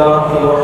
اللہ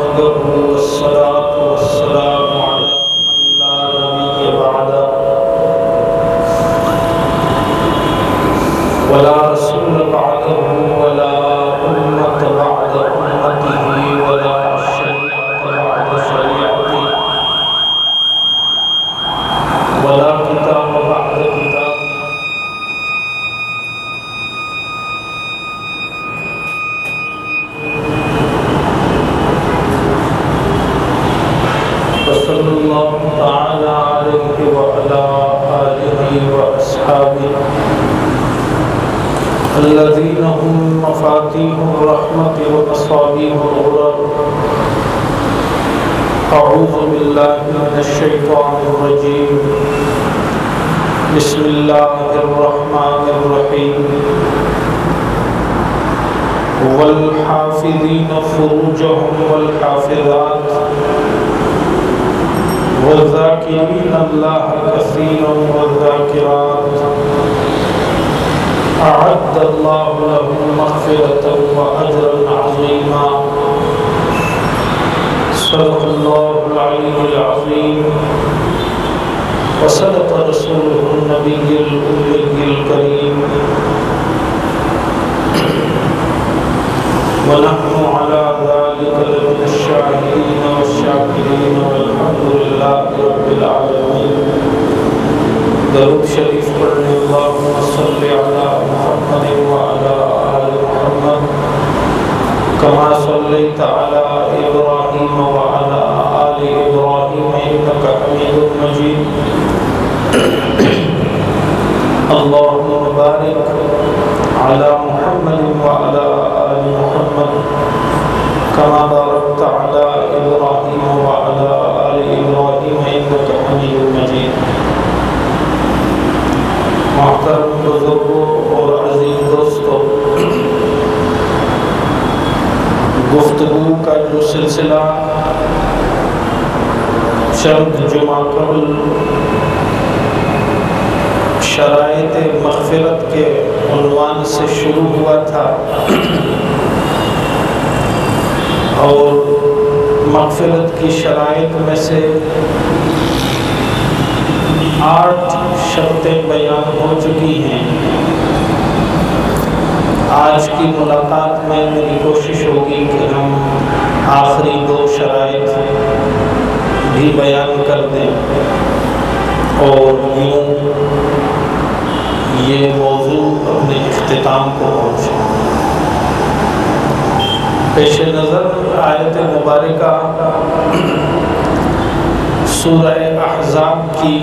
الله العلي العظيم. وصدق رسوله النبي الأمي الكريم. ونحن على ذلك لمن الشاهدين والشاكرين والحمد لله رب العالمين. درود شریف پڑھنے اللہم صل علی محمد وعلى آل محمد. كما صليت على إبراهيم آل إبراهيم إنك حميد مجيد اللهم بارك على محمد وعلى آل محمد كما باركت على إبراهيم وعلى آل إبراهيم إنك حميد مجيد محترم بزرگوں اور دوستوں گفتگو کا جو سلسلہ چند جمعہ قبل شرائط مغفرت کے عنوان سے شروع ہوا تھا اور مغفرت کی شرائط میں سے آٹھ شرطیں بیان ہو چکی ہیں۔ آج کی ملاقات میں میری کوشش ہوگی کہ ہم آخری دو شرائط بھی بیان کر دیں۔ اور یوں یہ موضوع اپنے اختتام کو پہنچے۔ پیش نظر آیت مبارکہ سورہ احزاب کی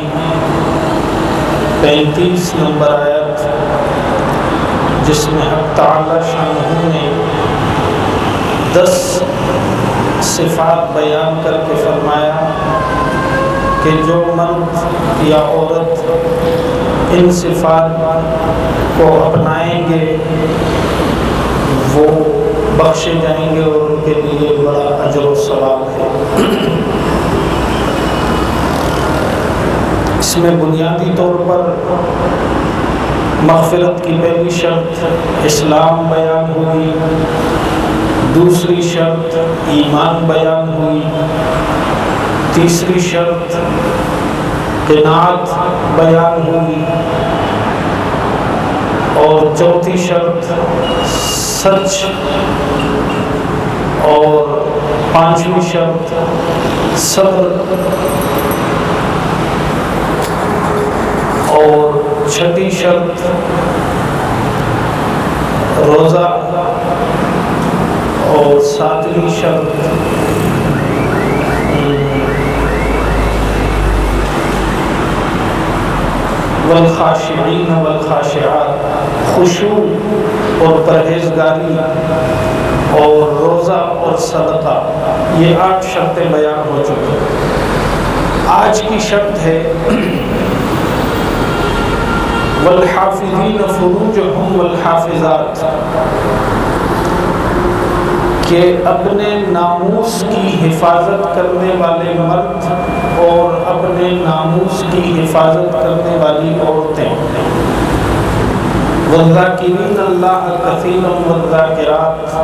پینتیس نمبر آیت، جس میں حق تعالی شاہ نے دس صفات بیان کر کے فرمایا کہ جو مرد یا عورت ان صفات کو اپنائیں گے، وہ بخشے جائیں گے اور ان کے لیے بڑا اجر و ثواب ہے۔ اس میں بنیادی طور پر مغفرت کی پہلی شرط اسلام بیان ہوئی دوسری شرط ایمان بیان ہوئی، تیسری شرط قناعت بیان ہوئی، اور چوتھی شرط سچ، اور پانچویں شرط صبر، اور چھٹی شرط روزہ۔ اور ساتویں شرط والخاشعین والخاشعات خشوع اور پرہیزگاری اور روزہ اور صدقہ. یہ آٹھ شرطیں بیان ہو چکی ہیں. آج کی شرط ہے والحافظین فروجہم والحافظات. کہ اپنے ناموس کی حفاظت کرنے والے مرد اور اپنے ناموس کی حفاظت کرنے والی عورتیں۔ والذاکرین اللہ کثیر والذاکرات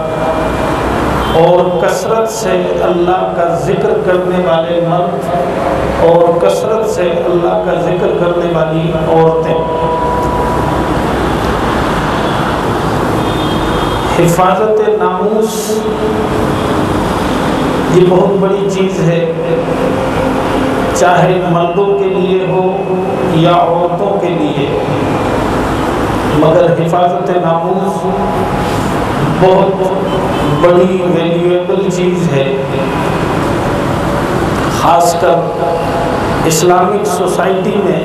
اور کثرت سے اللہ کا ذکر کرنے والے مرد اور کثرت سے اللہ کا ذکر کرنے والی عورتیں۔ حفاظت ناموس یہ بہت بڑی چیز ہے۔ چاہے مردوں کے لیے ہو یا عورتوں کے لیے، مگر حفاظت ناموز بہت بڑی ویلیویبل چیز ہے۔ خاص کر اسلامک سوسائٹی میں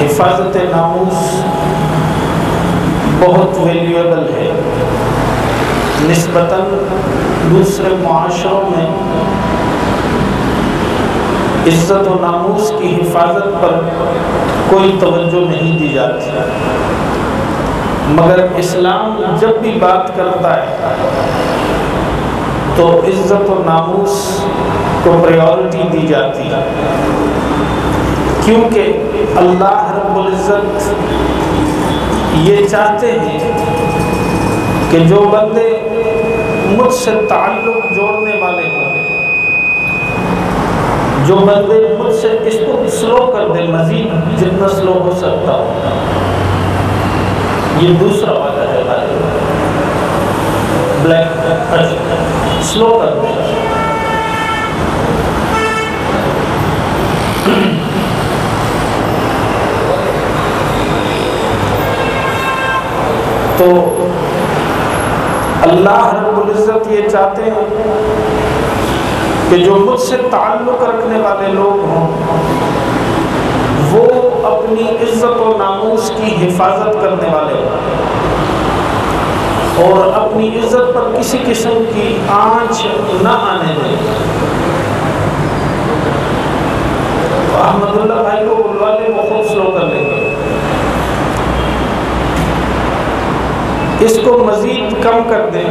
حفاظت ناموز بہت ویلیویبل ہے۔ نسبتاً دوسرے معاشروں میں عزت و ناموس کی حفاظت پر کوئی توجہ نہیں دی جاتی۔ مگر اسلام جب بھی بات کرتا ہے تو عزت و ناموس کو پریورٹی دی جاتی ہے۔ کیونکہ اللہ رب العزت یہ چاہتے ہیں کہ جو بندے مجھ سے تعلق جوڑنے والے ہوں، جو بندے مجھ سے اس کو سلو کر دے، مزید جتنا سلو ہو سکتا ہو۔ یہ دوسرا وعدہ ہے بلیک سلو کر دے تو اللہ رب العزت یہ چاہتے ہیں کہ جو مجھ سے تعلق رکھنے والے لوگ ہوں، وہ اپنی عزت و ناموس کی حفاظت کرنے والے ہوں۔ اور اپنی عزت پر کسی قسم کی آنچ نہ آنے دیں۔ احمد اللہ بھائی کو بلوا لیں وہ خود سلو کر لیں گے اس کو مزید کم کر دیں۔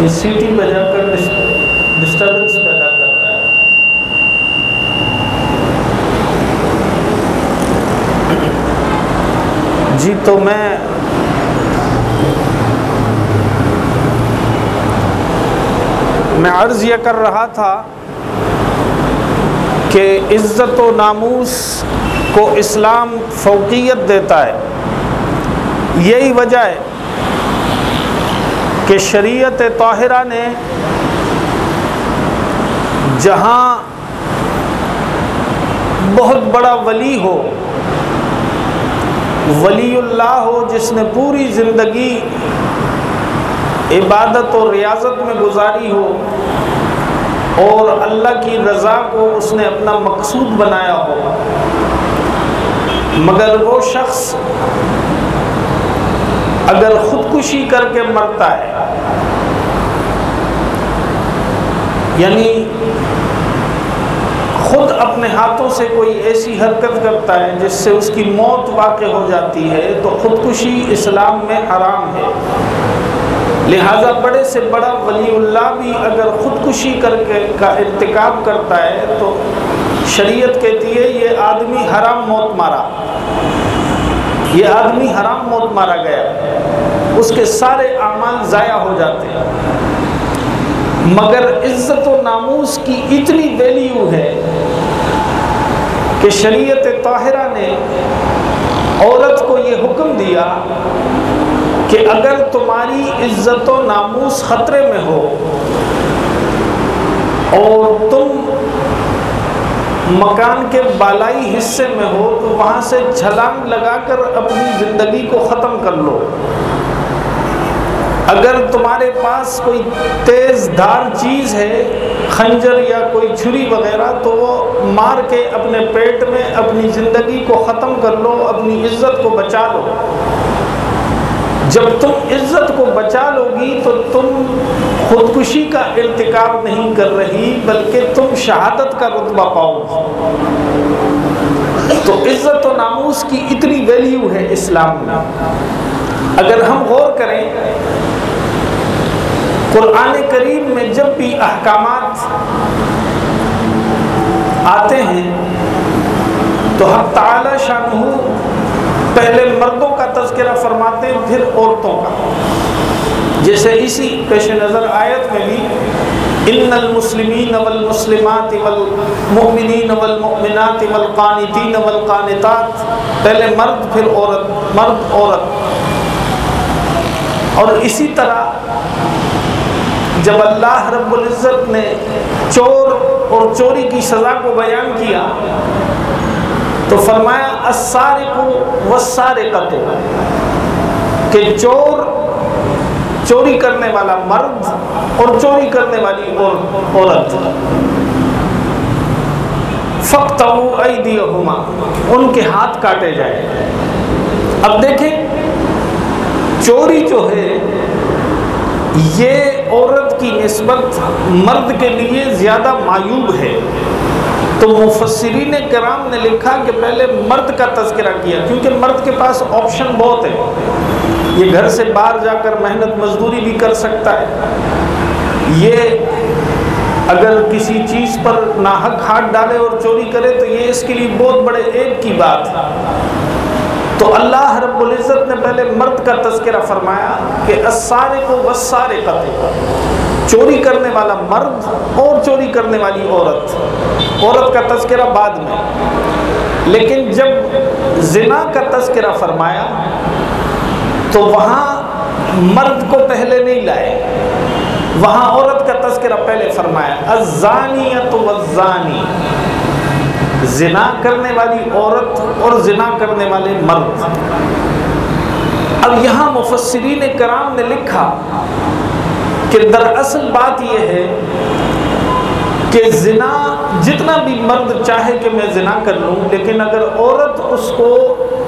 یہ سیٹی بجا کر ڈسٹربنس پیدا کر رہا ہے۔ جی تو میں میں عرض یہ کر رہا تھا کہ عزت و ناموس کو اسلام فوقیت دیتا ہے۔ یہی وجہ ہے کہ شریعت طاہرہ نے جہاں بہت بڑا ولی ہو، ولی اللہ ہو، جس نے پوری زندگی عبادت و ریاضت میں گزاری ہو اور اللہ کی رضا کو اس نے اپنا مقصود بنایا ہو۔ مگر وہ شخص اگر خودکشی کر کے مرتا ہے یعنی خود اپنے ہاتھوں سے کوئی ایسی حرکت کرتا ہے جس سے اس کی موت واقع ہو جاتی ہے، تو خودکشی اسلام میں حرام ہے۔ لہذا بڑے سے بڑا ولی اللہ بھی اگر خودکشی کر کے کا ارتکاب کرتا ہے، تو شریعت کہتی ہے یہ آدمی حرام موت مارا۔ یہ آدمی حرام موت مارا گیا۔ اس کے سارے اعمال ضائع ہو جاتے ہیں۔ مگر عزت و ناموس کی اتنی ویلیو ہے کہ شریعت طاہرہ نے عورت کو یہ حکم دیا کہ اگر تمہاری عزت و ناموس خطرے میں ہو اور تم مکان کے بالائی حصے میں ہو تو وہاں سے چھلانگ لگا کر اپنی زندگی کو ختم کر لو۔ اگر تمہارے پاس کوئی تیز دھار چیز ہے، خنجر یا کوئی چھری وغیرہ، تو وہ مار کے اپنے پیٹ میں اپنی زندگی کو ختم کر لو، اپنی عزت کو بچا لو۔ جب تم عزت کو بچا لو گی تو تم خودکشی کا ارتکاب نہیں کر رہی، بلکہ تم شہادت کا رتبہ پاؤ تو عزت و ناموس کی اتنی ویلیو ہے اسلام میں۔ اگر ہم غور کریں، قرآن کریم میں جب بھی احکامات آتے ہیں، تو ہم تعالی شاہ پہلے مردوں کا تذکرہ فرماتے پھر عورتوں کا۔ جیسے اسی پیش نظر آیت میں بھی، ان المسلمین والمسلمات والمؤمنین والمؤمنات والقانتین والقانتات پہلے مرد، پھر عورت، مرد، عورت۔ اور اسی طرح جب اللہ رب العزت نے چور اور چوری کی سزا کو بیان کیا، تو فرمایا السارق والسارقۃ کہ چور چوری کرنے والا مرد اور چوری کرنے والی عورت۔ فخت ان کے ہاتھ کاٹے جائے اب دیکھیں، چوری جو ہے، یہ عورت کی نسبت مرد کے لیے زیادہ معیوب ہے۔ تو مفسرین کرام نے لکھا کہ پہلے مرد کا تذکرہ کیا، کیونکہ مرد کے پاس آپشن بہت ہے۔ یہ گھر سے باہر جا کر محنت مزدوری بھی کر سکتا ہے۔ یہ اگر کسی چیز پر ناحق ہاتھ ڈالے اور چوری کرے تو یہ اس کے لیے بہت بڑے ایک کی بات ہے۔ تو اللہ رب العزت نے پہلے مرد کا تذکرہ فرمایا کہ اسارے کو وسارے قطع چوری کرنے والا مرد اور چوری کرنے والی عورت۔ عورت کا تذکرہ بعد میں۔ لیکن جب زنا کا تذکرہ فرمایا، تو وہاں مرد کو پہلے نہیں لائے۔ وہاں عورت کا تذکرہ پہلے فرمایا الزانیت والزانی۔ زنا کرنے والی عورت اور زنا کرنے والے مرد۔ اب یہاں مفسرین کرام نے لکھا کہ دراصل بات یہ ہے کہ زنا جتنا بھی مرد چاہے کہ میں زنا کر لوں، لیکن اگر عورت اس کو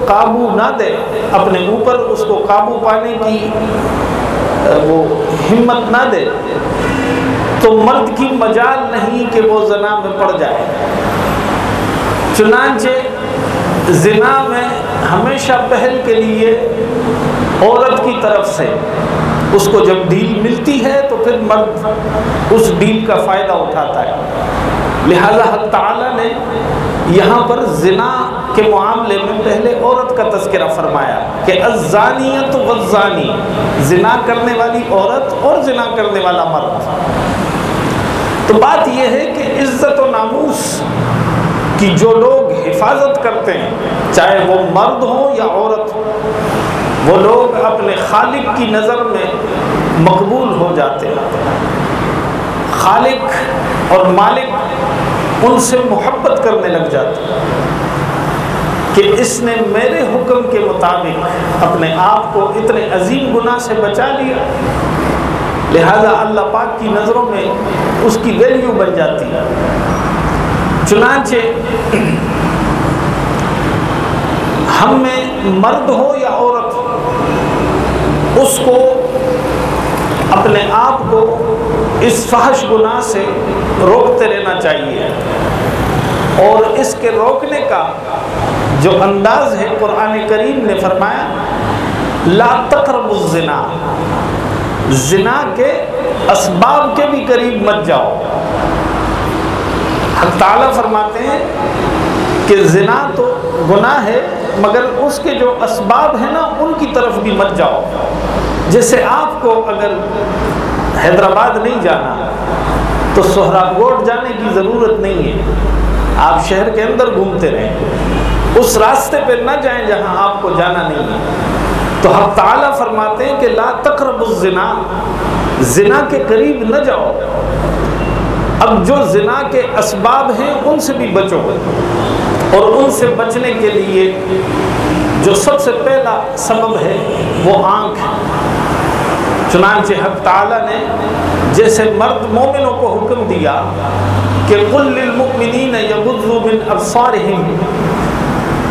قابو نہ دے اپنے اوپر، اس کو قابو پانے کی وہ ہمت نہ دے، تو مرد کی مجال نہیں کہ وہ زنا میں پڑ جائے۔ چنانچہ زنا میں ہمیشہ پہل کے لیے عورت کی طرف سے اس کو جب ڈیل ملتی ہے تو پھر مرد اس ڈیل کا فائدہ اٹھاتا ہے۔ لہذا حق تعالیٰ نے یہاں پر زنا کے معاملے میں پہلے عورت کا تذکرہ فرمایا کہ ازانیت والزانی، زنا کرنے والی عورت اور زنا کرنے والا مرد۔ تو بات یہ ہے کہ عزت و ناموس کی جو لوگ حفاظت کرتے ہیں، چاہے وہ مرد ہوں یا عورت ہو وہ لوگ اپنے خالق کی نظر میں مقبول ہو جاتے ہیں۔ خالق اور مالک ان سے محبت کرنے لگ جاتے ہیں کہ اس نے میرے حکم کے مطابق اپنے آپ کو اتنے عظیم گناہ سے بچا لیا۔ لہذا اللہ پاک کی نظروں میں اس کی ویلیو بن جاتی ہے۔ چنانچہ ہم میں مرد ہو یا عورت اس کو اپنے آپ کو اس فحش گناہ سے روکتے رہنا چاہیے۔ اور اس کے روکنے کا جو انداز ہے قرآن کریم نے فرمایا، لا تقرب الزنا۔ زنا کے اسباب کے بھی قریب مت جاؤ۔ حق تعالیٰ فرماتے ہیں کہ زنا تو گناہ ہے، مگر اس کے جو اسباب ہیں نا، ان کی طرف بھی مت جاؤ۔ جیسے آپ کو اگر حیدرآباد نہیں جانا، تو سہراب گوٹ جانے کی ضرورت نہیں ہے۔ آپ شہر کے اندر گھومتے رہیں۔ اس راستے پہ نہ جائیں جہاں آپ کو جانا نہیں ہے۔ تو حق تعالیٰ فرماتے ہیں کہ لا تقرب الزنا، زنا کے قریب نہ جاؤ۔ اب جو زنا کے اسباب ہیں، ان سے بھی بچو۔ اور ان سے بچنے کے لیے جو سب سے پہلا سبب ہے، وہ آنکھ ہے۔ چنانچہ حق تعالیٰ نے جیسے مرد مومنوں کو حکم دیا کہ قل للمؤمنین یغضوا من ابصارہم،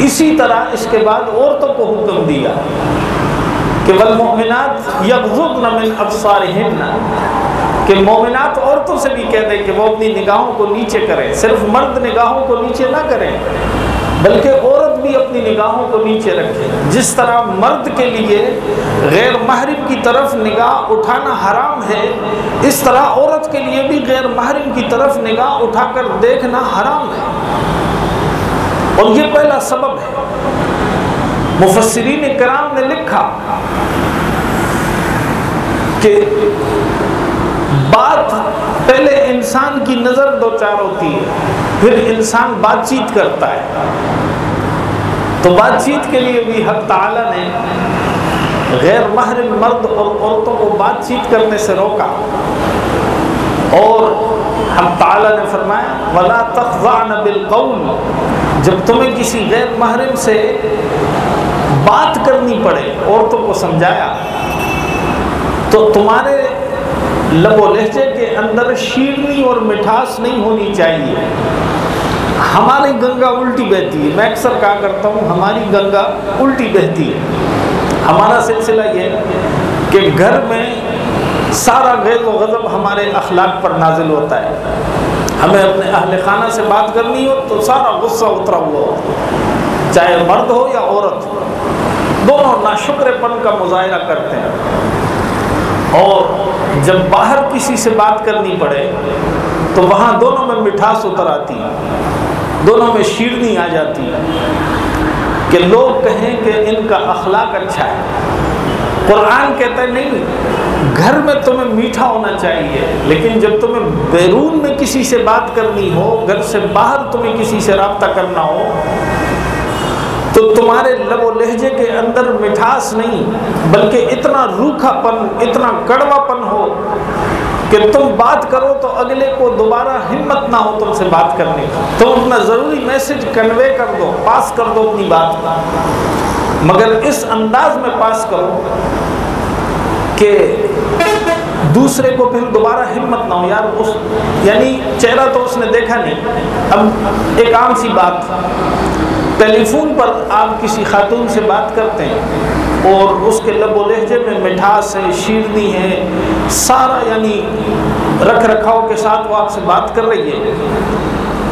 اسی طرح اس کے بعد عورتوں کو حکم دیا کہ والمؤمنات یغضضن من ابصارہن، کہ مومنات عورتوں سے بھی کہہ دیں کہ وہ اپنی نگاہوں کو نیچے کریں، صرف مرد نگاہوں کو نیچے نہ کریں۔ بلکہ عورت بھی اپنی نگاہوں کو نیچے رکھے۔ جس طرح مرد کے لیے غیر محرم کی طرف نگاہ اٹھانا حرام ہے، اس طرح عورت کے لیے بھی غیر محرم کی طرف نگاہ اٹھا کر دیکھنا حرام ہے۔ اور یہ پہلا سبب ہے۔ مفسرین کرام نے لکھا کہ بات انسان کی نظر دو چار ہوتی ہے، پھر انسان بات چیت کرتا ہے۔ تو بات چیت کے لیے بھی حق تعالی نے غیر محرم مرد اور عورتوں کو بات چیت کرنے سے روکا۔ اور حق تعالی نے فرمایا، ولا تخضعن بالقول۔ جب تمہیں کسی غیر محرم سے بات کرنی پڑے، عورتوں کو سمجھایا، تو تمہارے لب و لہجے کے اندر شیرنی اور مٹھاس نہیں ہونی چاہیے۔ ہماری گنگا الٹی بہتی ہے۔ میں اکثر کہا کرتا ہوں، ہماری گنگا الٹی بہتی ہے۔ ہمارا سلسلہ یہ کہ گھر میں سارا غیر و غضب ہمارے اخلاق پر نازل ہوتا ہے۔ ہمیں اپنے اہل خانہ سے بات کرنی ہو تو سارا غصہ اترا ہوا ہو چاہے مرد ہو یا عورت ہو دونوں ناشکر پن کا مظاہرہ کرتے ہیں۔ اور جب باہر کسی سے بات کرنی پڑے تو وہاں دونوں میں مٹھاس اتر آتی ہے دونوں میں شیرنی آ جاتی ہے کہ لوگ کہیں کہ ان کا اخلاق اچھا ہے۔ قرآن کہتا ہے، نہیں، گھر میں تمہیں میٹھا ہونا چاہیے، لیکن جب تمہیں بیرون میں کسی سے بات کرنی ہو، گھر سے باہر تمہیں کسی سے رابطہ کرنا ہو تمہارے لب و لہجے کے اندر مٹھاس نہیں، بلکہ اتنا روکھا پن اتنا کڑوا پن ہو کہ تم بات کرو تو اگلے کو دوبارہ ہمت نہ ہو تم سے بات کرنے کا تم اپنا ضروری میسج کنوے کر دو، پاس کر دو اپنی بات۔ کا مگر اس انداز میں پاس کرو کہ دوسرے کو پھر دوبارہ ہمت نہ ہو۔ یار، اس یعنی چہرہ تو اس نے دیکھا نہیں۔ اب ایک عام سی بات۔ ٹیلی فون پر آپ کسی خاتون سے بات کرتے ہیں اور اس کے لب و لہجے میں مٹھاس ہے، شیرنی ہے، سارا یعنی رکھ رکھاؤ کے ساتھ وہ آپ سے بات کر رہی ہے،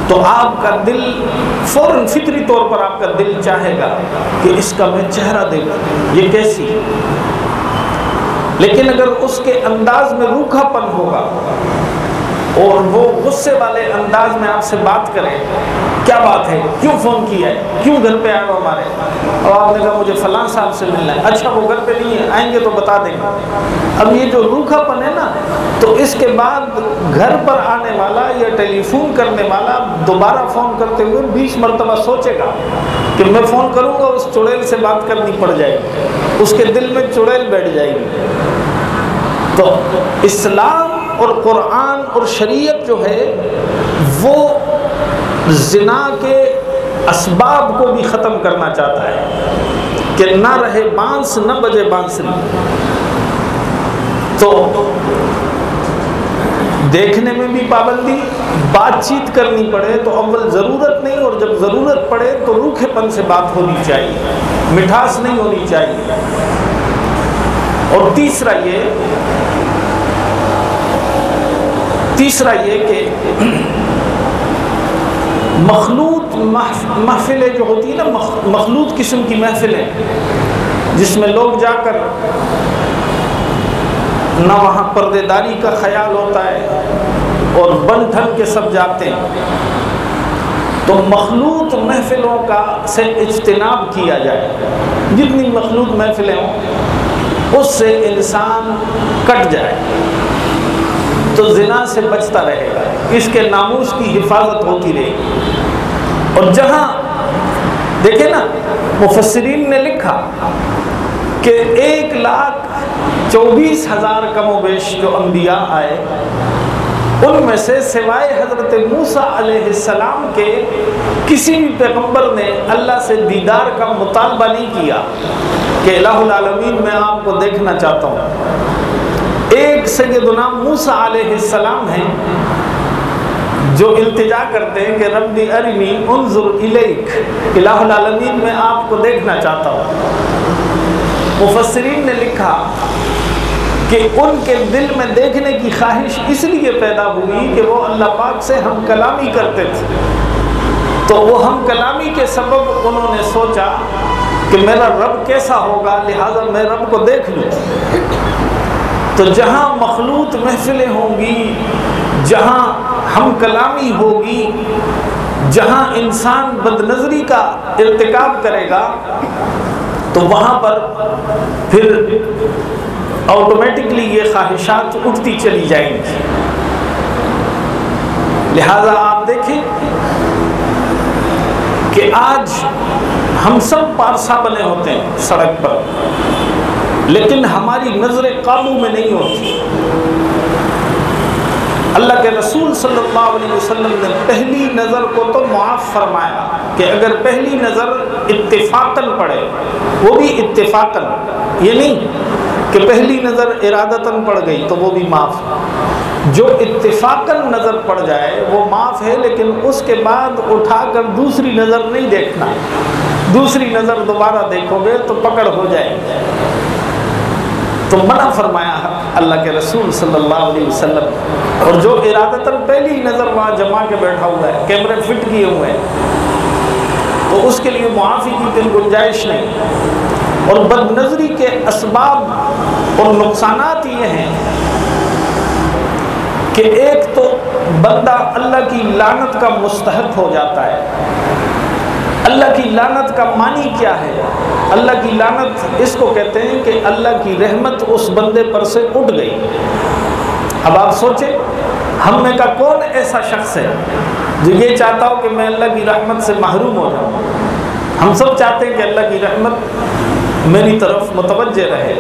تو آپ کا دل فوراً فطری طور پر آپ کا دل چاہے گا کہ اس کا میں چہرہ دیکھوں، یہ کیسی؟ لیکن اگر اس کے انداز میں روکھا پن ہوگا اور وہ غصے والے انداز میں آپ سے بات کرے کیا بات ہے؟ کیوں فون کیا ہے؟ کیوں گھر پہ آئے ہو ہمارے؟ اور آپ نے کہا مجھے فلاں صاحب سے ملنا ہے۔ اچھا وہ گھر پہ نہیں ہے، آئیں گے تو بتا دیں گے۔ اب یہ جو روکھا پن ہے نا، تو اس کے بعد گھر پر آنے والا یا ٹیلی فون کرنے والا دوبارہ فون کرتے ہوئے بیس مرتبہ سوچے گا کہ میں فون کروں گا اس چڑیل سے بات کرنی پڑ جائے گی۔ اس کے دل میں چڑیل بیٹھ جائے گی۔ تو اسلام اور قرآن اور شریعت جو ہے، وہ زنا کے اسباب کو بھی ختم کرنا چاہتا ہے۔ کہ نہ رہے بانس، نہ بجے بانسری تو دیکھنے میں بھی پابندی بات چیت کرنی پڑے تو اول ضرورت نہیں، اور جب ضرورت پڑے تو روکھے پن سے بات ہونی چاہیے۔ مٹھاس نہیں ہونی چاہیے۔ اور تیسرا یہ تیسرا یہ کہ مخلوط محفلیں جو ہوتی ہیں نا مخلوط قسم کی محفلیں، جس میں لوگ جا کر نہ وہاں پردے داری کا خیال ہوتا ہے اور بن ٹھن کے سب جاتے ہیں، تو مخلوط محفلوں کا سے اجتناب کیا جائے۔ جتنی مخلوط محفلیں ہوں، اس سے انسان کٹ جائے۔ تو زنا سے بچتا رہے گا، اس کے ناموس کی حفاظت ہوتی رہے گی۔ اور جہاں دیکھیں نا، مفسرین نے لکھا کہ ایک لاکھ چوبیس ہزار کم و بیش جو انبیاء آئے، ان میں سے سوائے حضرت موسیٰ علیہ السلام کے کسی بھی پیغمبر نے اللہ سے دیدار کا مطالبہ نہیں کیا کہ الہ العالمین میں آپ کو دیکھنا چاہتا ہوں۔ ایک سیدنا موسیٰ علیہ السلام ہیں جو التجا کرتے ہیں کہ ربی ارنی انظر الیک، الہ العالمین، میں آپ کو دیکھنا چاہتا ہوں۔ مفسرین نے لکھا کہ ان کے دل میں دیکھنے کی خواہش اس لیے پیدا ہوئی کہ وہ اللہ پاک سے ہم کلامی کرتے تھے۔ تو وہ ہم کلامی کے سبب انہوں نے سوچا کہ میرا رب کیسا ہوگا، لہٰذا میں رب کو دیکھ لوں۔ تو جہاں مخلوط محفلیں ہوں گی، جہاں ہم کلامی ہوگی جہاں انسان بد نظری کا ارتکاب کرے گا، تو وہاں پر پھر آٹومیٹکلی یہ خواہشات اٹھتی چلی جائیں گی۔ لہذا آپ دیکھیں کہ آج ہم سب پارسا بنے ہوتے ہیں سڑک پر۔ لیکن ہماری نظر قابو میں نہیں ہوتی۔ اللہ کے رسول صلی اللہ علیہ وسلم نے پہلی نظر کو تو معاف فرمایا کہ اگر پہلی نظر اتفاقاً پڑے، وہ بھی اتفاقاً۔ یہ نہیں کہ پہلی نظر ارادتاً پڑ گئی تو وہ بھی معاف۔ جو اتفاقاً نظر پڑ جائے، وہ معاف ہے، لیکن اس کے بعد اٹھا کر دوسری نظر نہیں دیکھنا۔ دوسری نظر دوبارہ دیکھو گے تو پکڑ ہو جائے۔ تو منع فرمایا اللہ کے رسول صلی اللہ علیہ وسلم، اور جو ارادتاً پہلی نظر وہاں جما کے بیٹھا ہوا ہے، کیمرے فٹ کیے ہوئے ہیں، تو اس کے لیے معافی کی کوئی گنجائش نہیں۔ اور بد نظری کے اسباب اور نقصانات یہ ہیں کہ ایک تو بندہ اللہ کی لانت کا مستحق ہو جاتا ہے۔ اللہ کی لانت کا معنی کیا ہے؟ اللہ کی لانت اس کو کہتے ہیں کہ اللہ کی رحمت اس بندے پر سے اٹھ گئی۔ اب آپ سوچیں، ہم میں کا کون ایسا شخص ہے جو یہ چاہتا ہو کہ میں اللہ کی رحمت سے محروم ہو جاؤں؟ ہم سب چاہتے ہیں کہ اللہ کی رحمت میری طرف متوجہ رہے۔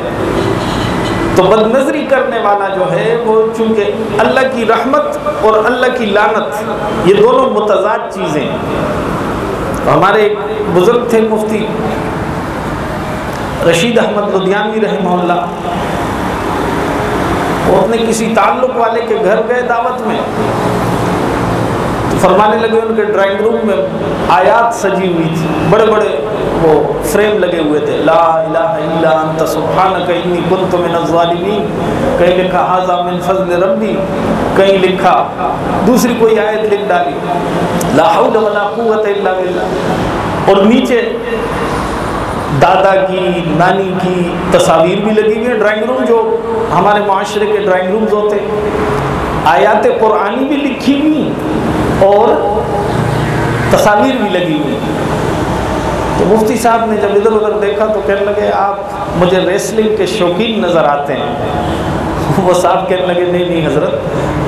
تو بد نظری کرنے والا جو ہے، وہ چونکہ اللہ کی رحمت اور اللہ کی لانت یہ دونوں متضاد چیزیں ہمارے ایک بزرگ تھے مفتی رشید احمد لدھیانوی رحمہ اللہ۔ وہ اپنے کسی تعلق والے کے گھر گئے دعوت میں۔ تو فرمانے لگے ان کے ڈرائنگ روم میں آیات سجی ہوئی تھی۔ بڑے بڑے وہ فریم لگے ہوئے تھے۔ لا الہ الا انت سبحانک انی کنت من الظالمین۔ کہیں لکھا حاضا من فضل ربی۔ کہیں لکھا، دوسری کوئی آیت لکھ ڈالی۔ لا حول ولا قوت الا باللہ اور نیچے دادا کی، نانی کی تصاویر بھی لگی ہوئی ہیں ڈرائنگ روم جو ہمارے معاشرے کے ڈرائنگ رومز ہوتے آیات قرآنی بھی لکھی ہوئی اور تصاویر بھی لگی ہوئی تو مفتی صاحب نے جب ادھر ادھر دیکھا تو کہنے لگے، آپ مجھے ریسلنگ کے شوقین نظر آتے ہیں۔ وہ صاحب کہنے لگے، نہیں نہیں حضرت،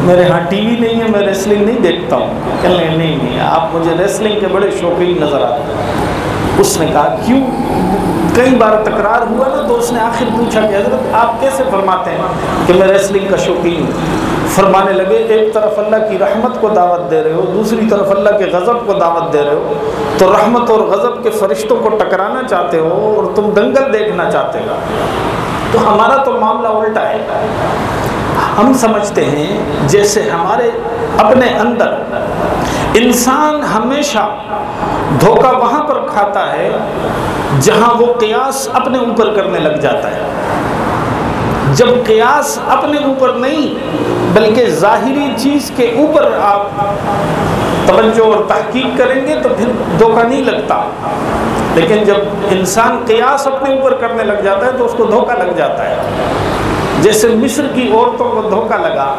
میرے ہاں ٹی وی نہیں ہے، میں ریسلنگ نہیں دیکھتا ہوں. کہنے لگے، نہیں نہیں، آپ مجھے ریسلنگ کے بڑے شوقین نظر آتے ہیں. اس نے کہا، کیوں؟ کئی بار تکرار ہوا نا، تو اس نے آخر پوچھا کہ حضرت، آپ کیسے فرماتے ہیں کہ میں ریسلنگ کا شوقین ہوں؟ فرمانے لگے، ایک طرف اللہ کی رحمت کو دعوت دے رہے ہو، دوسری طرف اللہ کے غضب کو دعوت دے رہے ہو، تو رحمت اور غضب کے فرشتوں کو ٹکرانا چاہتے ہو اور تم دنگل دیکھنا چاہتے ہو۔ تو ہمارا تو معاملہ الٹا ہے۔ ہم سمجھتے ہیں جیسے ہمارے اپنے اندر انسان ہمیشہ دھوکہ وہاں پر کھاتا ہے جہاں وہ قیاس اپنے اوپر کرنے لگ جاتا ہے۔ جب قیاس اپنے اوپر نہیں، بلکہ ظاہری چیز کے اوپر آپ توجہ اور تحقیق کریں گے تو پھر دھوکہ نہیں لگتا۔ لیکن جب انسان قیاس اپنے اوپر کرنے لگ جاتا ہے تو اس کو دھوکہ لگ جاتا ہے۔ جیسے مصر کی عورتوں کو دھوکہ لگا،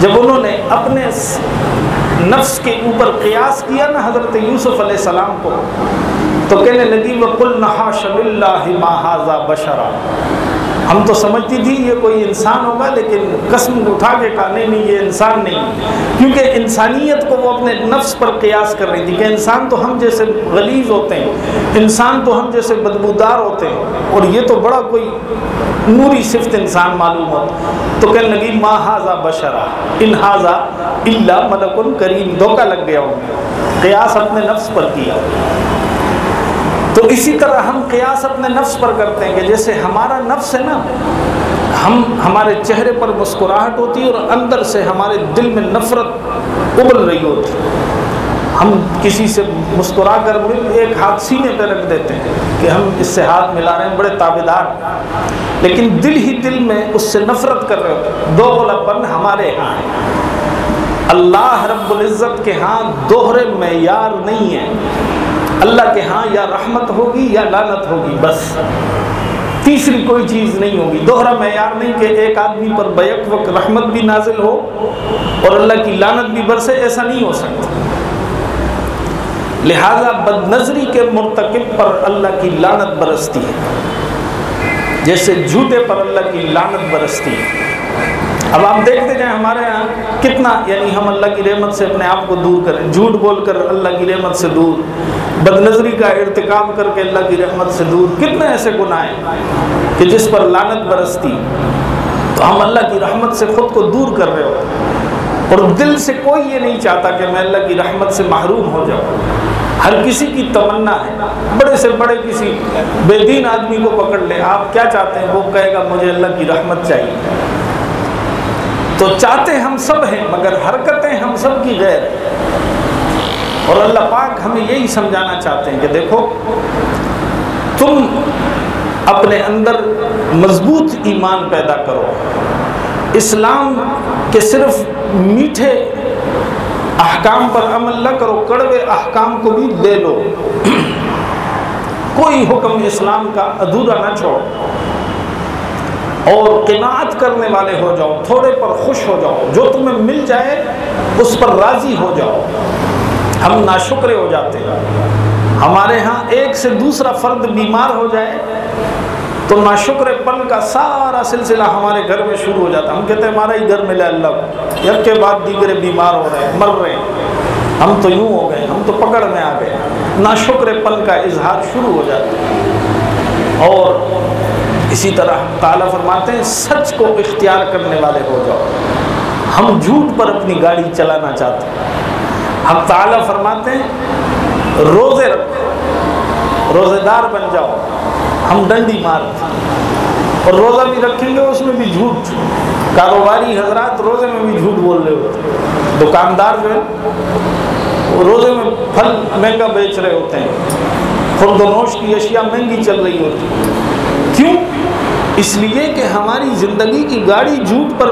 جب انہوں نے اپنے نفس کے اوپر قیاس کیا نا حضرت یوسف علیہ السلام کو، تو کہنے لگی وہ کل نہا شب اللہ بشرا۔ ہم تو سمجھتی تھی یہ کوئی انسان ہوگا، لیکن قسم اٹھا کے کہا، نہیں نہیں، یہ انسان نہیں۔ کیونکہ انسانیت کو وہ اپنے نفس پر قیاس کر رہی تھی کہ انسان تو ہم جیسے غلیظ ہوتے ہیں، انسان تو ہم جیسے بدبودار ہوتے ہیں، اور یہ تو بڑا کوئی نوری صفت انسان معلوم ہوتا تو کہنے لگی، ماں حاضہ بشرا انحاظہ اللہ ملک کریم۔ دھوکہ لگ گیا ہوں قیاس اپنے نفس پر کیا۔ تو اسی طرح ہم قیاس اپنے نفس پر کرتے ہیں کہ جیسے ہمارا نفس ہے نا، ہم ہمارے چہرے پر مسکراہٹ ہوتی ہے اور اندر سے ہمارے دل میں نفرت ابل رہی ہوتی ہم کسی سے مسکرا کر ایک ہاتھ سینے پہ رکھ دیتے ہیں کہ ہم اس سے ہاتھ ملا رہے ہیں، بڑے تابے دار لیکن دل ہی دل میں اس سے نفرت کر رہے ہوتے دو غلط ہمارے یہاں ہے۔ اللہ رب العزت کے ہاں دوہرے معیار نہیں ہے اللہ کے ہاں یا رحمت ہوگی یا لانت ہوگی، بس۔ تیسری کوئی چیز نہیں ہوگی۔ دوہرا معیار نہیں کہ ایک آدمی پر بیک وقت رحمت بھی نازل ہو اور اللہ کی لانت بھی برسے، ایسا نہیں ہو سکتا۔ لہذا بد نظری کے مرتکب پر اللہ کی لانت برستی ہے۔ جیسے جھوٹے پر اللہ کی لانت برستی ہے۔ اب آپ دیکھتے جائیں ہمارے یہاں کتنا یعنی ہم اللہ کی رحمت سے اپنے آپ کو دور کریں۔ جھوٹ بول کر اللہ کی رحمت سے دور بد نظری کا ارتکاب کر کے اللہ کی رحمت سے دور۔ کتنے ایسے گناہ ہیں کہ جس پر لانت برستی۔ تو ہم اللہ کی رحمت سے خود کو دور کر رہے ہو۔ اور دل سے کوئی یہ نہیں چاہتا کہ میں اللہ کی رحمت سے محروم ہو جاؤں۔ ہر کسی کی تمنا ہے۔ بڑے سے بڑے کسی بے دین آدمی کو پکڑ لے۔ آپ کیا چاہتے ہیں؟ وہ کہے گا، مجھے اللہ کی رحمت چاہیے۔ تو چاہتے ہم سب ہیں، مگر حرکتیں ہم سب کی غیر۔ اور اللہ پاک ہمیں یہی سمجھانا چاہتے ہیں کہ دیکھو، تم اپنے اندر مضبوط ایمان پیدا کرو۔ اسلام کے صرف میٹھے احکام پر عمل نہ کرو، کڑوے احکام کو بھی دے لو۔ کوئی حکم اسلام کا ادھورا نہ چھوڑو۔ اور قناعت کرنے والے ہو جاؤ، تھوڑے پر خوش ہو جاؤ، جو تمہیں مل جائے، اس پر راضی ہو جاؤ۔ ہم ناشکرے ہو جاتے ہیں۔ ہمارے ہاں ایک سے دوسرا فرد بیمار ہو جائے، تو ناشکر پن کا سارا سلسلہ ہمارے گھر میں شروع ہو جاتا ہم کہتے ہیں، ہمارا ہی گھر ملا اللہ یک کے بعد دیگرے بیمار ہو رہے ہیں، مر رہے ہیں۔ ہم تو یوں ہو گئے، ہم تو پکڑ میں آ گئے۔ ناشکر پن کا اظہار شروع ہو جاتا ہے۔ اور اسی طرح تعالیٰ فرماتے ہیں، سچ کو اختیار کرنے والے ہو جاؤ۔ ہم جھوٹ پر اپنی گاڑی چلانا چاہتے ہیں۔ ہم تعالیٰ فرماتے ہیں، روزے رکھو روزے دار بن جاؤ۔ ہم ڈنڈی مارتے اور روزہ بھی رکھیں گے، اس میں بھی جھوٹ۔ کاروباری حضرات روزے میں بھی جھوٹ بول رہے ہوتے ہیں۔ دکاندار جو ہے روزے میں پھل مہنگا بیچ رہے ہوتے ہیں۔ خرد و نوش کی اشیاء مہنگی چل رہی ہوتی کیوں؟ اس لیے کہ ہماری زندگی کی گاڑی جھوٹ پر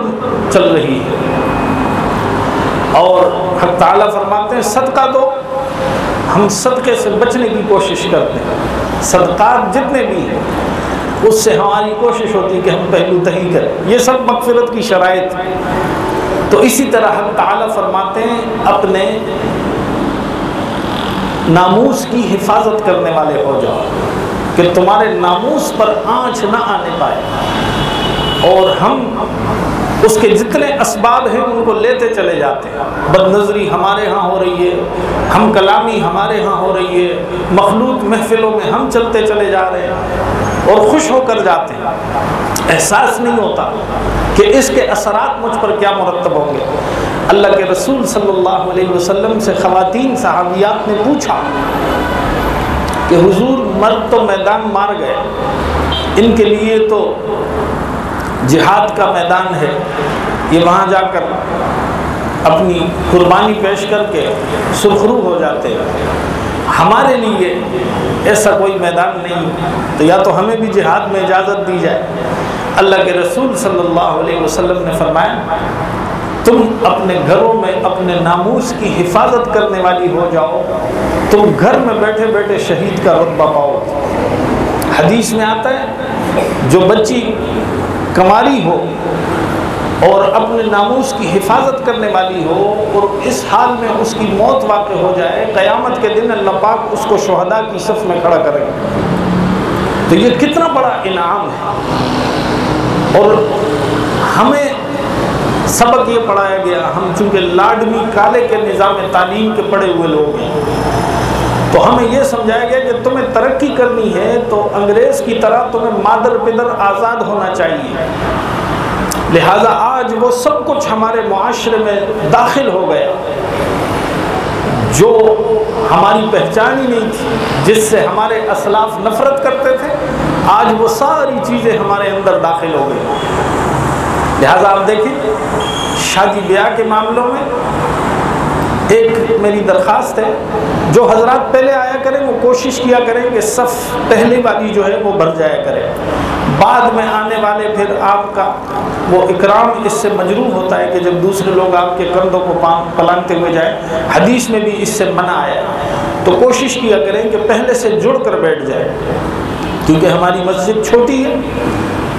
چل رہی ہے۔ اور حق تعالیٰ فرماتے ہیں، صدقہ دو۔ ہم صدقے سے بچنے کی کوشش کرتے ہیں۔ صدقات جتنے بھی ہیں، اس سے ہماری کوشش ہوتی ہے کہ ہم پہلو تہی کریں۔ یہ سب مغفرت کی شرائط تو اسی طرح حق تعالیٰ فرماتے ہیں، اپنے ناموس کی حفاظت کرنے والے ہو جاؤ۔ کہ تمہارے ناموس پر آنچ نہ آنے پائے۔ اور ہم اس کے جتنے اسباب ہیں، ان کو لیتے چلے جاتے ہیں۔ بد نظری ہمارے ہاں ہو رہی ہے، ہم کلامی ہمارے ہاں ہو رہی ہے، مخلوط محفلوں میں ہم چلتے چلے جا رہے ہیں اور خوش ہو کر جاتے ہیں۔ احساس نہیں ہوتا کہ اس کے اثرات مجھ پر کیا مرتب ہوں گے۔ اللہ کے رسول صلی اللہ علیہ وسلم سے خواتین صحابیات نے پوچھا کہ حضور مرد تو میدان مار گئے۔ ان کے لیے تو جہاد کا میدان ہے۔ یہ وہاں جا کر اپنی قربانی پیش کر کے سرخرو ہو جاتے۔ ہیں ہمارے لیے ایسا کوئی میدان نہیں۔ تو یا تو ہمیں بھی جہاد میں اجازت دی جائے۔ اللہ کے رسول صلی اللہ علیہ وسلم نے فرمایا تم اپنے گھروں میں اپنے ناموس کی حفاظت کرنے والی ہو جاؤ۔ تم گھر میں بیٹھے بیٹھے شہید کا رتبہ پاؤ۔ حدیث میں آتا ہے، جو بچی کماری ہو اور اپنے ناموس کی حفاظت کرنے والی ہو اور اس حال میں اس کی موت واقع ہو جائے، قیامت کے دن اللہ پاک اس کو شہداء کی صف میں کھڑا کرے تو یہ کتنا بڑا انعام ہے۔ اور ہمیں سبق یہ پڑھایا گیا، ہم چونکہ لاڈمی کالے کے نظام تعلیم کے پڑے ہوئے لوگ ہیں، تو ہمیں یہ سمجھایا گیا کہ تمہیں ترقی کرنی ہے تو انگریز کی طرح تمہیں مادر پدر آزاد ہونا چاہیے۔ لہٰذا آج وہ سب کچھ ہمارے معاشرے میں داخل ہو گیا، جو ہماری پہچان ہی نہیں تھی، جس سے ہمارے اسلاف نفرت کرتے تھے، آج وہ ساری چیزیں ہمارے اندر داخل ہو گئی۔ لہٰذا آپ دیکھیں، شادی بیاہ کے معاملوں میں ایک میری درخواست ہے، جو حضرات پہلے آیا کریں، وہ کوشش کیا کریں کہ صف پہلے والی جو ہے وہ بھر جایا کرے۔ بعد میں آنے والے پھر آپ کا وہ اکرام اس سے مجروح ہوتا ہے کہ جب دوسرے لوگ آپ کے کندھوں کو پلانتے ہوئے جائیں، حدیث میں بھی اس سے منع آیا۔ تو کوشش کیا کریں کہ پہلے سے جڑ کر بیٹھ جائے کیونکہ ہماری مسجد چھوٹی ہے۔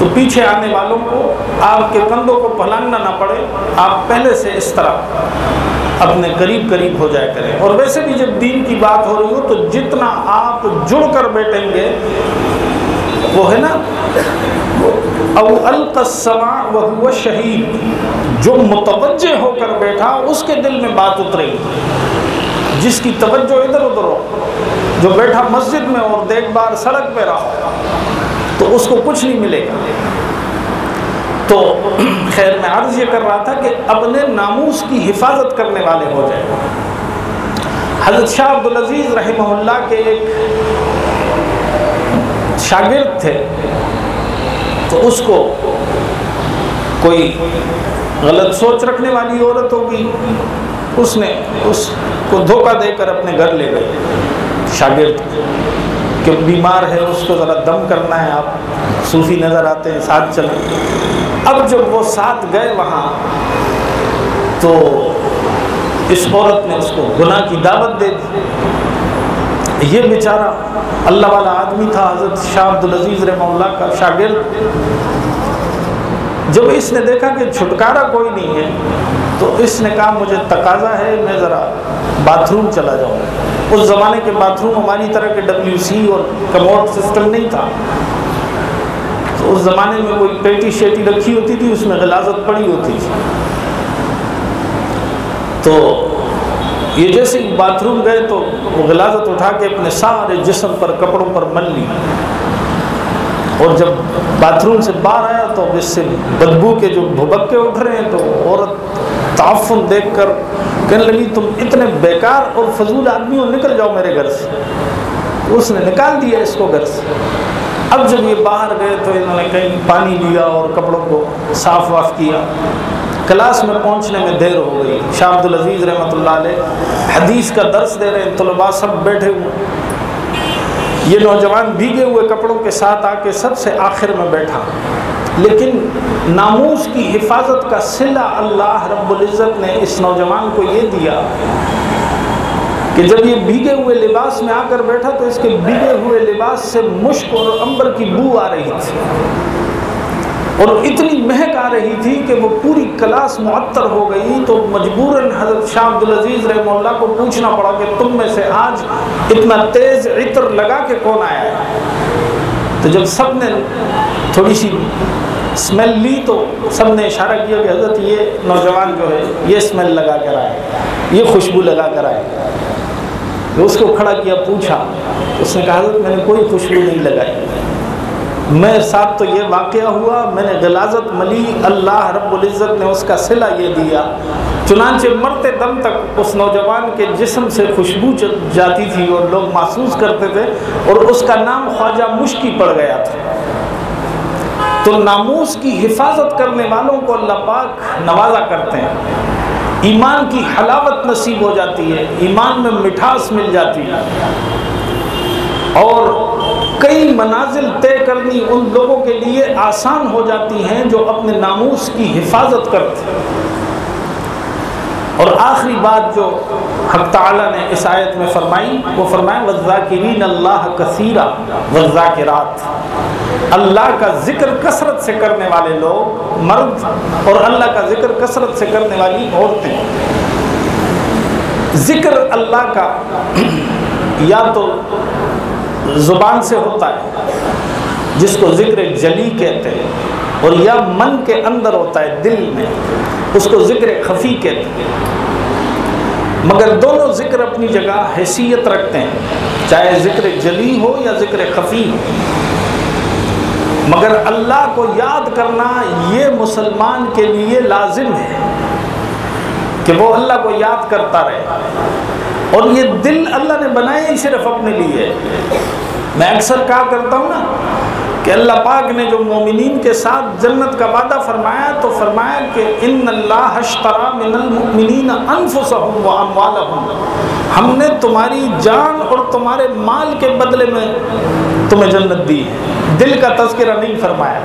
تو پیچھے آنے والوں کو آپ کے کندھوں کو پلاننا نہ پڑے۔ آپ پہلے سے اس طرح اپنے قریب قریب ہو جائے کریں۔ اور ویسے بھی جب دین کی بات ہو رہی ہو تو جتنا آپ جڑ کر بیٹھیں گے، وہ ہے نا، او القسما وہ شہید جو متوجہ ہو کر بیٹھا، اس کے دل میں بات اترے گی جس کی توجہ ادھر ادھر ہو۔ جو بیٹھا مسجد میں اور دیکھ بار سڑک پہ رہا۔ تو اس کو کچھ نہیں ملے گا۔ تو خیر میں عرض یہ کر رہا تھا کہ اپنے ناموس کی حفاظت کرنے والے ہو جائے حضرت شاہ عبدالعزیز رحمہ اللہ کے ایک شاگرد تھے۔ تو اس کو کوئی غلط سوچ رکھنے والی عورت ہوگی۔ اس نے اس کو دھوکہ دے کر اپنے گھر لے گئے۔ شاگرد کہ بیمار ہے اس کو ذرا دم کرنا ہے، آپ صوفی نظر آتے ہیں، ساتھ چلیں۔ اب جب وہ ساتھ گئے وہاں، تو اس عورت نے اس کو گناہ کی دعوت دے دی۔ یہ بیچارہ اللہ والا آدمی تھا، حضرت شاہ عبدالعزیز رحمہ اللہ کا شاگرد۔ جب اس نے دیکھا کہ چھٹکارا کوئی نہیں ہے تو اس نے کہا مجھے تقاضا ہے، میں ذرا باتھ روم چلا جاؤں۔ اس زمانے کے باتھ روم ہماری طرح کے ڈبلیو سی اور کموڈ سسٹم نہیں تھا۔ تو اس زمانے میں کوئی پیٹی شیٹی رکھی ہوتی تھی، اس میں غلازت پڑی ہوتی تھی۔ تو یہ جیسے باتھ روم گئے تو وہ غلازت اٹھا کے اپنے سارے جسم پر، کپڑوں پر مل لی۔ اور جب باتھ روم سے باہر آیا تو اس سے بدبو کے جو بھبکے اٹھ رہے ہیں، تو عورت تعفن دیکھ کر کہنے لگی، تم اتنے بیکار اور فضول آدمی ہو، نکل جاؤ میرے گھر سے۔ اس نے نکال دیا اس کو گھر سے۔ اب جب یہ باہر گئے تو انہوں نے کہیں پانی لیا اور کپڑوں کو صاف واف کیا۔ کلاس میں پہنچنے میں دیر ہو گئی۔ شاہ عبد العزیز رحمۃ اللہ علیہ حدیث کا درس دے رہے ہیں، طلباء سب بیٹھے ہوئے یہ نوجوان بھیگے ہوئے کپڑوں کے ساتھ آ کے سب سے آخر میں بیٹھا۔ لیکن ناموس کی حفاظت کا صلہ اللہ رب العزت نے اس نوجوان کو یہ دیا کہ جب یہ بھیگے ہوئے لباس میں آ کر بیٹھا تو اس کے بھیگے ہوئے لباس سے مشک اور امبر کی بو آ رہی تھی اور اتنی مہک آ رہی تھی کہ وہ پوری کلاس معطر ہو گئی تو مجبوراً حضرت شاہ عبدالعزیز رحمہ اللہ کو پوچھنا پڑا کہ تم میں سے آج اتنا تیز عطر لگا کے کون آیا ہے؟ تو جب سب نے تھوڑی سی اسمیل لی تو سب نے اشارہ کیا کہ حضرت یہ نوجوان جو ہے، یہ اسمیل لگا کر آئے، یہ خوشبو لگا کر آئے۔ اس کو کھڑا کیا، پوچھا۔ اس نے کہا، حضرت، میں نے کوئی خوشبو نہیں لگائی۔ میں ساتھ تو یہ واقعہ ہوا، میں نے غلازت ملی، اللہ رب العزت نے اس کا صلہ یہ دیا۔ چنانچہ مرتے دم تک اس نوجوان کے جسم سے خوشبو جاتی تھی اور لوگ محسوس کرتے تھے اور اس کا نام خواجہ مشکی پڑ گیا تھا۔ تو ناموس کی حفاظت کرنے والوں کو اللہ پاک نوازا کرتے ہیں۔ ایمان کی حلاوت نصیب ہو جاتی ہے، ایمان میں مٹھاس مل جاتی ہے۔ اور کئی منازل طے کرنی ان لوگوں کے لیے آسان ہو جاتی ہیں جو اپنے ناموس کی حفاظت کرتے ہیں۔ اور آخری بات جو حق تعالیٰ نے اس آیت میں فرمائی، وہ فرمائے وزاکرین اللہ کثیرہ وزاکرات اللہ کا ذکر کثرت سے کرنے والے لوگ مرد اور اللہ کا ذکر کثرت سے کرنے والی عورتیں۔ ذکر اللہ کا یا تو زبان سے ہوتا ہے، جس کو ذکر جلی کہتے ہیں اور یا من کے اندر ہوتا ہے دل میں، اس کو ذکر خفی کہتے ہیں۔ مگر دونوں ذکر اپنی جگہ حیثیت رکھتے ہیں، چاہے ذکر جلی ہو یا ذکر خفی۔ ہو مگر اللہ کو یاد کرنا یہ مسلمان کے لیے لازم ہے کہ وہ اللہ کو یاد کرتا رہے۔ اور یہ دل اللہ نے بنائے ہی صرف اپنے لیے۔ میں اکثر کہا کرتا ہوں نا کہ اللہ پاک نے جو مومنین کے ساتھ جنت کا وعدہ فرمایا تو فرمایا کہ ان اللہ من المؤمنین انفسهم واموالهم ہم نے تمہاری جان اور تمہارے مال کے بدلے میں تمہیں جنت دی۔ دل کا تذکرہ نہیں فرمایا۔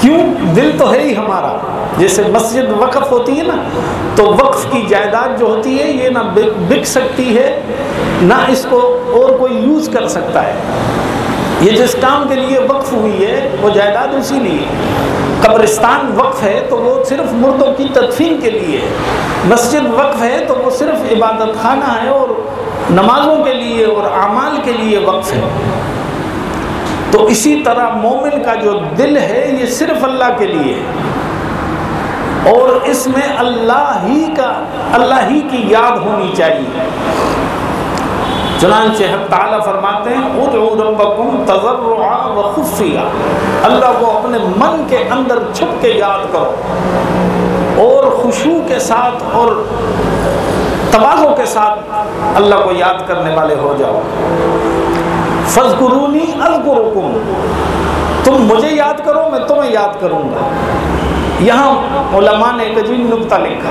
کیوں؟ دل تو ہے ہی ہمارا۔ جیسے مسجد وقف ہوتی ہے نا، تو وقف کی جائیداد جو ہوتی ہے، یہ نہ بک سکتی ہے، نہ اس کو اور کوئی یوز کر سکتا ہے۔ یہ جس کام کے لیے وقف ہوئی ہے، وہ جائیداد اسی لیے۔ قبرستان وقف ہے تو وہ صرف مردوں کی تدفین کے لیے مسجد وقف ہے تو وہ صرف عبادت خانہ ہے اور نمازوں کے لیے اور اعمال کے لیے وقف ہے۔ تو اسی طرح مومن کا جو دل ہے، یہ صرف اللہ کے لیے اور اس میں اللہ ہی کا، اللہ ہی کی یاد ہونی چاہیے۔ چنانچہ حق تعالیٰ فرماتے ہیں، ادعو ربکم تضرعا و خفیہ۔ اللہ کو اپنے من کے اندر چھپ کے یاد کرو۔ اور خوشو کے ساتھ اور توازوں کے ساتھ اللہ کو یاد کرنے والے ہو جاؤ۔ فضقرونی اذکرکم۔ تم مجھے یاد کرو، میں تمہیں یاد کروں گا۔ یہاں علماء نے ایک عجیب نقطہ لکھا۔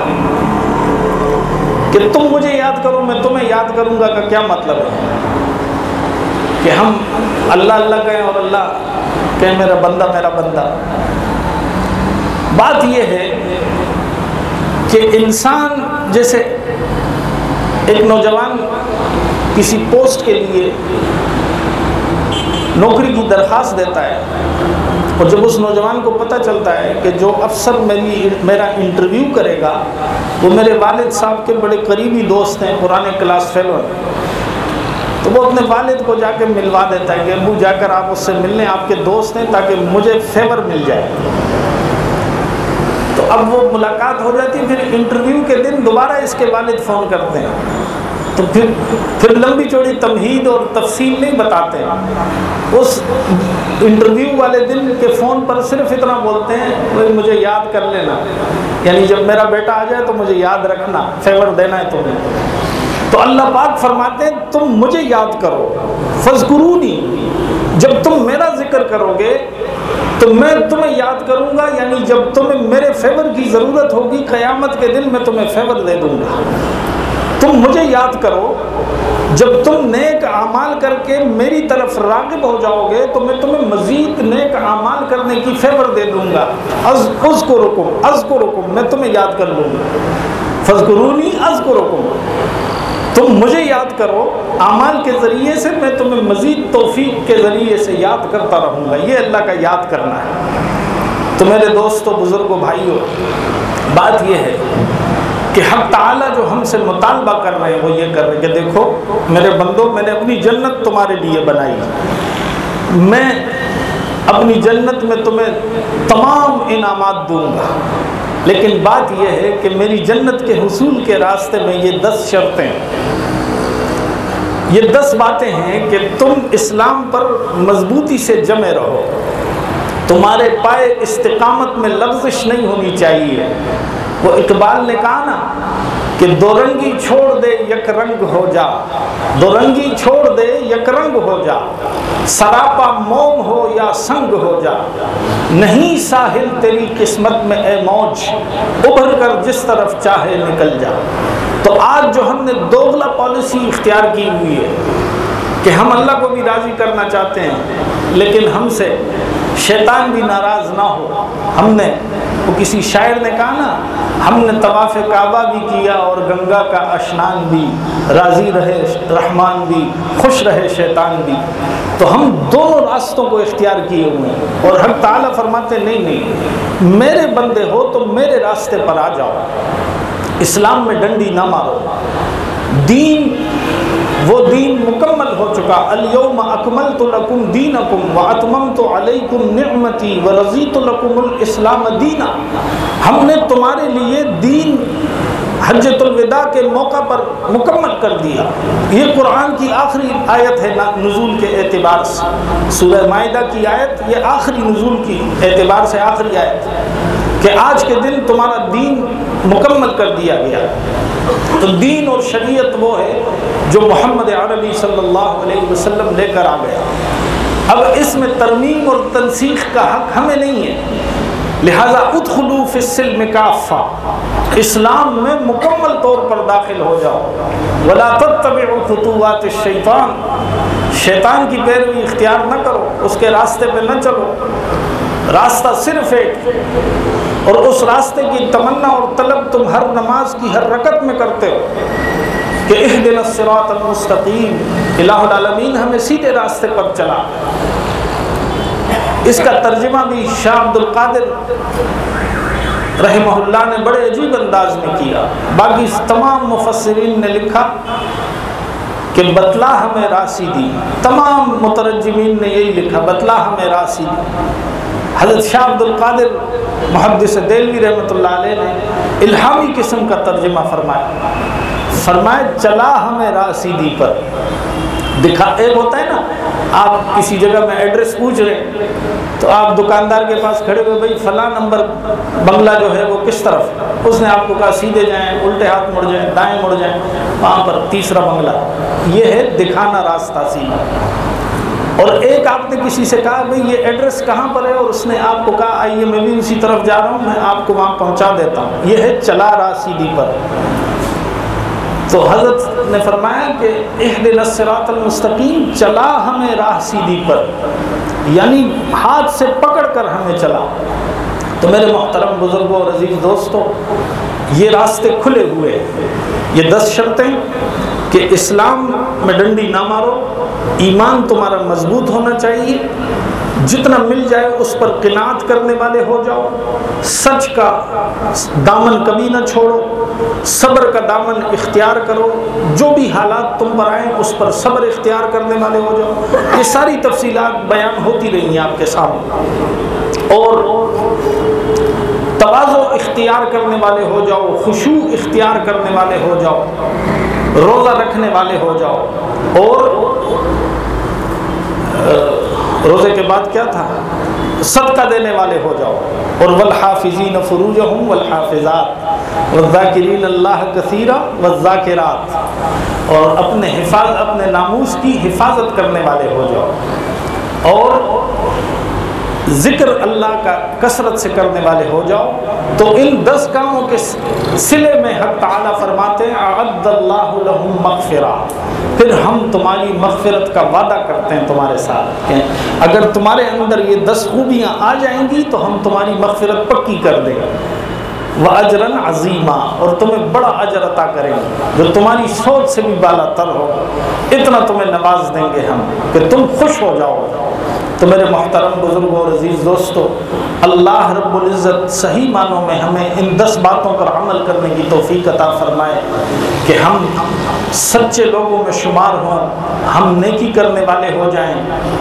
کہ تم مجھے یاد کرو، میں تمہیں یاد کروں گا کا کیا مطلب ہے۔ کہ ہم اللہ اللہ کہیں اور اللہ کہیں میرا بندہ میرا بندہ۔ بات یہ ہے کہ انسان جیسے ایک نوجوان کسی پوسٹ کے لیے نوکری کی درخواست دیتا ہے اور جب اس نوجوان کو پتہ چلتا ہے کہ جو افسر میری میرا انٹرویو کرے گا، وہ میرے والد صاحب کے بڑے قریبی دوست ہیں، پرانے کلاس فیلو ہیں۔ تو وہ اپنے والد کو جا کے ملوا دیتا ہے کہ ابو جا کر آپ اس سے ملنے آپ کے دوست ہیں تاکہ مجھے فیور مل جائے۔ تو اب وہ ملاقات ہو جاتی، پھر انٹرویو کے دن دوبارہ اس کے والد فون کرتے ہیں۔ تو پھر پھر لمبی چوڑی تمہید اور تفصیل نہیں بتاتے۔ اس انٹرویو والے دن کے فون پر صرف اتنا بولتے ہیں مجھے یاد کر لینا۔ یعنی جب میرا بیٹا آ جائے تو مجھے یاد رکھنا، فیور دینا ہے تمہیں۔ تو اللہ پاک فرماتے ہیں، تم مجھے یاد کرو۔ فضقرونی جب تم میرا ذکر کرو گے، تو میں تمہیں یاد کروں گا یعنی جب تمہیں میرے فیور کی ضرورت ہوگی، قیامت کے دن میں تمہیں فیور دے دوں گا۔ تم مجھے یاد کرو، جب تم نیک اعمال کر کے میری طرف راغب ہو جاؤ گے، تو میں تمہیں مزید نیک اعمال کرنے کی فیور دے دوں گا۔ از از کو رکم از کو رکم میں تمہیں یاد کر لوں۔ گا فضقرونی از کو رکم تم مجھے یاد کرو، اعمال کے ذریعے سے میں تمہیں مزید توفیق کے ذریعے سے یاد کرتا رہوں گا۔ یہ اللہ کا یاد کرنا ہے۔ تو میرے دوستوں بزرگوں بھائیوں بات یہ ہے کہ حق تعالیٰ جو ہم سے مطالبہ کر رہے ہیں وہ یہ کر رہے ہیں کہ دیکھو، میرے بندوں میں نے اپنی جنت تمہارے لیے بنائی۔ میں اپنی جنت میں تمہیں تمام انعامات دوں گا۔ لیکن بات یہ ہے کہ میری جنت کے حصول کے راستے میں یہ دس شرطیں یہ دس باتیں ہیں کہ تم اسلام پر مضبوطی سے جمے رہو۔ تمہارے پائے استقامت میں لفزش نہیں ہونی چاہیے۔ وہ اقبال نے کہا نا کہ دو رنگی چھوڑ دے، یک رنگ ہو جا۔ دو رنگی چھوڑ دے، یک رنگ ہو جا۔ سراپا موم ہو یا سنگ ہو جا۔ نہیں ساحل تیری قسمت میں اے موج، ابھر کر جس طرف چاہے نکل جا۔ تو آج جو ہم نے دوغلا پالیسی اختیار کی ہوئی ہے کہ ہم اللہ کو بھی راضی کرنا چاہتے ہیں، لیکن ہم سے شیطان بھی ناراض نہ ہو۔ ہم نے، وہ کسی شاعر نے کہا نا ہم نے طواف کعبہ بھی کیا اور گنگا کا اشنان بھی، راضی رہے رحمان بھی، خوش رہے شیطان بھی۔ تو ہم دونوں راستوں کو اختیار کیے ہوئے ہیں۔ اور ہم تعالیٰ فرماتے نہیں نہیں، میرے بندے ہو تو میرے راستے پر آ جاؤ۔ اسلام میں ڈنڈی نہ مارو۔ دین وہ دین مکمل ہو چکا۔ الیوم اکمل تو لکم دین اکم و اتمم تو علیکم نعمتی و رضی تو لکم الاسلام دینا۔ ہم نے تمہارے لیے دین حجت الوداع کے موقع پر مکمل کر دیا۔ یہ قرآن کی آخری آیت ہے نزول کے اعتبار سے۔ سورہ معاہدہ کی آیت یہ آخری نزول کی اعتبار سے آخری آیت۔ کہ آج کے دن تمہارا دین مکمل کر دیا گیا۔ تو دین اور شریعت وہ ہے جو محمد عربی صلی اللہ علیہ وسلم لے کر آ گیا۔ اب اس میں ترمیم اور تنسیخ کا حق ہمیں نہیں ہے۔ لہذا ادخلو فی السلم کافہ۔ اسلام میں مکمل طور پر داخل ہو جاؤ۔ ولا تتبعوا خطوات الشیطان۔ شیطان کی پیروی اختیار نہ کرو، اس کے راستے پہ نہ چلو۔ راستہ صرف ایک اور اس راستے کی تمنا اور طلب تم ہر نماز کی ہر رکت میں کرتے ہو کہ اہدنا الصراط المستقیم، الہ العالمین ہمیں سیدھے راستے پر چلا۔ اس کا ترجمہ بھی شاہ عبد القادر رحمہ اللہ نے بڑے عجیب انداز میں کیا۔ باقی تمام مفسرین نے لکھا کہ بتلا ہمیں راسی دی۔ تمام مترجمین نے یہی لکھا، بتلا ہمیں راسی دی۔ حضرت شاہ عبد القادر محدث دلوی رحمۃ اللہ علیہ نے الہامی قسم کا ترجمہ فرمایا۔ فرمائے چلا ہمیں راسیدی پر۔ دکھا، ایک ہوتا ہے نا، آپ کسی جگہ میں ایڈریس پوچھ رہے ہیں، تو آپ دکاندار کے پاس کھڑے ہوئے، بھائی، فلاں نمبر بنگلہ جو ہے، وہ کس طرف؟ اس نے آپ کو کہا، سیدھے جائیں، الٹے ہاتھ مڑ جائیں، دائیں مڑ جائیں، وہاں پر تیسرا بنگلہ۔ یہ ہے دکھانا راستہ سیدھا اور ایک آپ نے کسی سے کہا بھائی یہ ایڈریس کہاں پر ہے اور اس نے آپ کو کہا آئیے میں بھی اسی طرف جا رہا ہوں، میں آپ کو وہاں پہنچا دیتا ہوں۔ یہ ہے چلا راسیدی پر۔ تو حضرت نے فرمایا کہ اہل الصراط المستقیم، چلا ہمیں راہ سیدھی پر۔ یعنی ہاتھ سے پکڑ کر ہمیں چلا۔ تو میرے محترم بزرگوں اور عزیز دوستوں، یہ راستے کھلے ہوئے یہ دس شرطیں کہ اسلام میں ڈنڈی نہ مارو۔ ایمان تمہارا مضبوط ہونا چاہیے۔ جتنا مل جائے اس پر قناعت کرنے والے ہو جاؤ۔ سچ کا دامن کبھی نہ چھوڑو۔ صبر کا دامن اختیار کرو۔ جو بھی حالات تم پر آئیں، اس پر صبر اختیار کرنے والے ہو جاؤ۔ یہ ساری تفصیلات بیان ہوتی رہی ہیں آپ کے سامنے۔ اور توازو اختیار کرنے والے ہو جاؤ۔ خوشو اختیار کرنے والے ہو جاؤ۔ روزہ رکھنے والے ہو جاؤ۔ اور روزے کے بعد کیا تھا؟ صدقہ دینے والے ہو جاؤ۔ اور والحافظین فروجہم والحافظات۔ والذاکرین اللہ کثیرہ والذاکرات۔ اور اپنے حفاظ اپنے ناموس کی حفاظت کرنے والے ہو جاؤ۔ اور ذکر اللہ کا کثرت سے کرنے والے ہو جاؤ۔ تو ان دس کاموں کے سلے میں حق تعالیٰ فرماتے ہیں، اعد اللہ لہم مغفرہ۔ پھر ہم تمہاری مغفرت کا وعدہ کرتے ہیں تمہارے ساتھ۔ کہ اگر تمہارے اندر یہ دس خوبیاں آ جائیں گی تو ہم تمہاری مغفرت پکی کر دیں وہ اجرن عظیمہ اور تمہیں بڑا اجر عطا کریں گے۔ جو تمہاری سوچ سے بھی بالا تر ہو، اتنا تمہیں نواز دیں گے ہم کہ تم خوش ہو جاؤ۔ تو میرے محترم بزرگوں اور عزیز دوستوں اللہ رب العزت صحیح معنوں میں ہمیں ان دس باتوں پر عمل کرنے کی توفیق عطا فرمائے۔ کہ ہم سچے لوگوں میں شمار ہوں، ہم نیکی کرنے والے ہو جائیں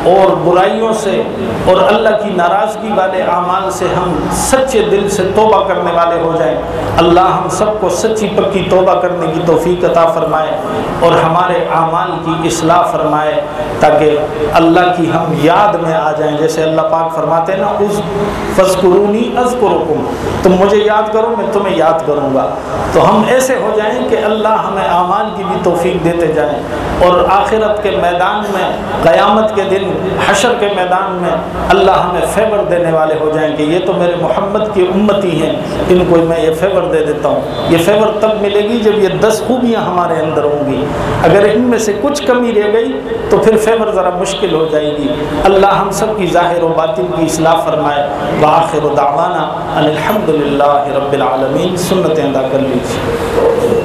اور برائیوں سے اور اللہ کی ناراضگی والے اعمال سے ہم سچے دل سے توبہ کرنے والے ہو جائیں۔ اللہ ہم سب کو سچی پکی توبہ کرنے کی توفیق عطا فرمائے اور ہمارے اعمال کی اصلاح فرمائے تاکہ اللہ کی ہم یاد میں آ جائیں۔ جیسے اللہ پاک فرماتے ہیں نا اس فضقرونی از تم مجھے یاد کرو، میں تمہیں یاد کروں گا۔ تو ہم ایسے ہو جائیں کہ اللہ اللہ ہمیں اعمال کی بھی توفیق دیتے جائیں اور آخرت کے میدان میں، قیامت کے دن، حشر کے میدان میں اللہ ہمیں فیور دینے والے ہو جائیں کہ یہ تو میرے محمد کی امتی ہیں، ان کو میں یہ فیور دے دیتا ہوں۔ یہ فیور تب ملے گی جب یہ دس خوبیاں ہمارے اندر ہوں گی۔ اگر ان میں سے کچھ کمی رہ گئی تو پھر فیور ذرا مشکل ہو جائے گی۔ اللہ ہم سب کی ظاہر و باطن کی اصلاح فرمائے۔ بآخر و دعوانا الحمد للہ رب العالمین۔ سنتیں ادا کر لیجیے